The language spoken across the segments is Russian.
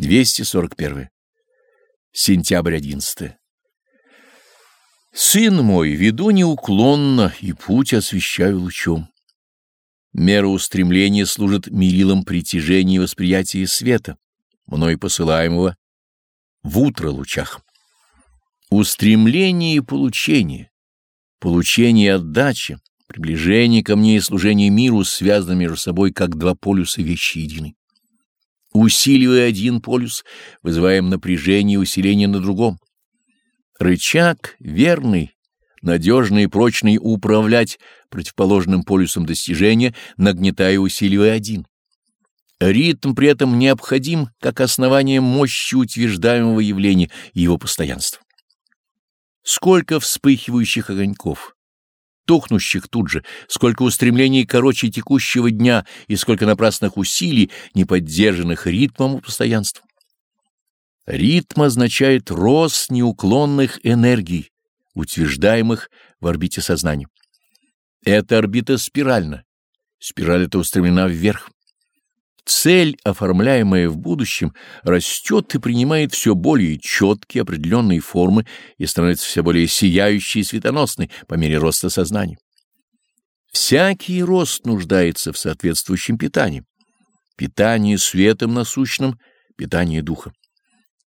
241. Сентябрь 11. Сын мой, веду неуклонно, и путь освещаю лучом. Мера устремления служит мерилом притяжения и восприятия света, мной посылаемого в утро лучах. Устремление и получение, получение и отдача, приближение ко мне и служение миру связаны между собой, как два полюса вещи единой. Усиливая один полюс, вызываем напряжение и усиление на другом. Рычаг верный, надежный и прочный управлять противоположным полюсом достижения, нагнетая и усиливая один. Ритм при этом необходим как основание мощи утверждаемого явления и его постоянства. Сколько вспыхивающих огоньков, тухнущих тут же, сколько устремлений короче текущего дня и сколько напрасных усилий, не поддержанных ритмом и постоянством. Ритм означает рост неуклонных энергий, утверждаемых в орбите сознания. Эта орбита спиральна. Спираль эта устремлена вверх. Цель, оформляемая в будущем, растет и принимает все более четкие определенные формы и становится все более сияющей и светоносной по мере роста сознания. Всякий рост нуждается в соответствующем питании. Питание светом насущным, питание духа.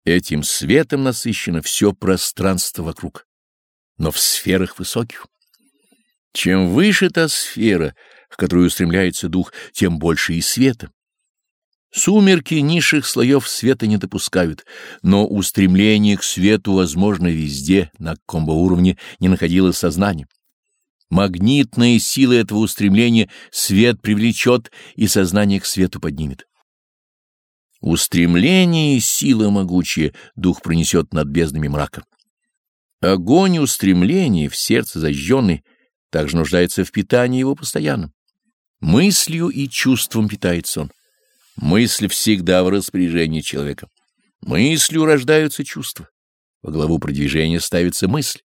Этим светом насыщено все пространство вокруг, но в сферах высоких. Чем выше та сфера, к которой устремляется дух, тем больше и света. Сумерки низших слоев света не допускают, но устремление к свету возможно везде, на каком бы уровне не находилось сознание. Магнитная сила этого устремления свет привлечет и сознание к свету поднимет. Устремление и сила могучая дух пронесет над безднами мрака. Огонь устремления в сердце зажженный также нуждается в питании его постоянном. Мыслью и чувством питается он. Мысль всегда в распоряжении человека. Мыслью рождаются чувства. Во главу продвижения ставится мысль.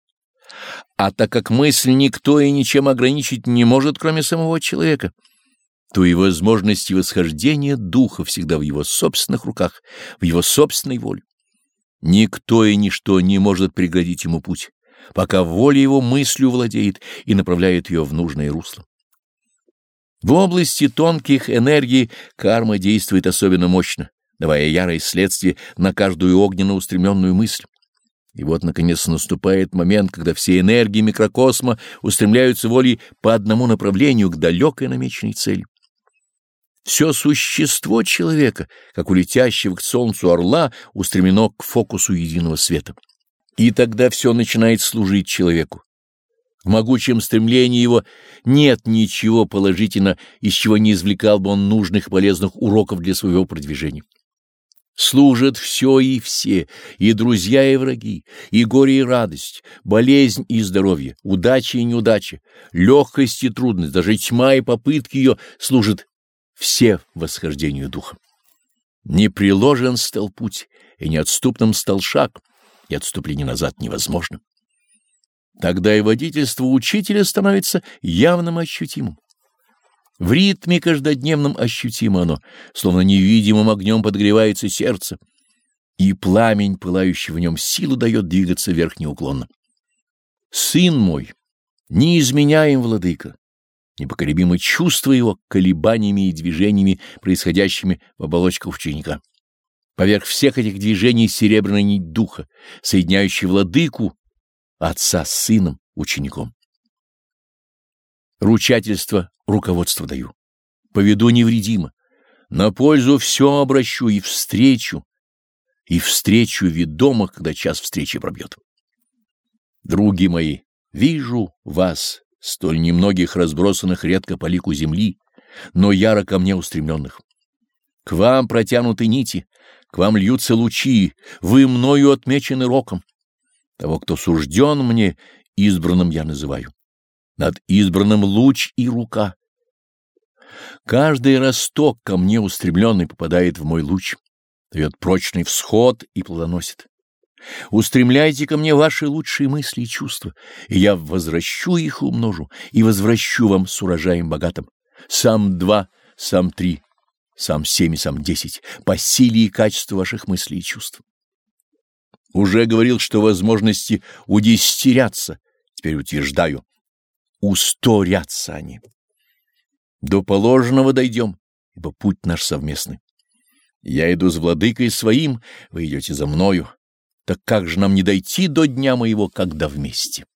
А так как мысль никто и ничем ограничить не может, кроме самого человека, то и возможности восхождения духа всегда в его собственных руках, в его собственной воле. Никто и ничто не может преградить ему путь, пока воля его мыслью владеет и направляет ее в нужное русло. В области тонких энергий карма действует особенно мощно, давая ярое следствие на каждую огненно устремленную мысль. И вот, наконец, наступает момент, когда все энергии микрокосма устремляются волей по одному направлению к далекой намеченной цели. Все существо человека, как у летящего к солнцу орла, устремлено к фокусу единого света. И тогда все начинает служить человеку, в могучем стремлении его нет ничего положительно, из чего не извлекал бы он нужных полезных уроков для своего продвижения. Служат все и все, и друзья, и враги, и горе, и радость, болезнь и здоровье, удача и неудача, легкость и трудность, даже тьма и попытки ее служат все восхождению духа. Не приложен стал путь, и неотступным стал шаг, и отступление назад невозможно. Тогда и водительство учителя становится явным ощутимым. В ритме каждодневном ощутимо оно, словно невидимым огнем подогревается сердце, и пламень, пылающий в нем, силу дает двигаться вверх неуклонно. Сын мой, неизменяем владыка, непоколебимо чувство его колебаниями и движениями, происходящими в оболочках ученика. Поверх всех этих движений серебряная нить духа, соединяющая владыку отца с сыном, учеником. Ручательство руководство даю. Поведу невредимо. На пользу все обращу и встречу, и встречу ведомо, когда час встречи пробьет. Други мои, вижу вас, столь немногих разбросанных редко по лику земли, но яро ко мне устремленных. К вам протянуты нити, к вам льются лучи, вы мною отмечены роком. Того, кто сужден мне, избранным я называю. Над избранным луч и рука. Каждый росток ко мне устремленный попадает в мой луч, дает прочный всход и плодоносит. Устремляйте ко мне ваши лучшие мысли и чувства, и я возвращу их умножу, и возвращу вам с урожаем богатым. Сам два, сам три, сам семь и сам десять, по силе и качеству ваших мыслей и чувств. Уже говорил, что возможности удестерятся, теперь утверждаю, усторятся они. До положенного дойдем, ибо путь наш совместный. Я иду с владыкой своим, вы идете за мною. Так как же нам не дойти до дня моего, когда вместе?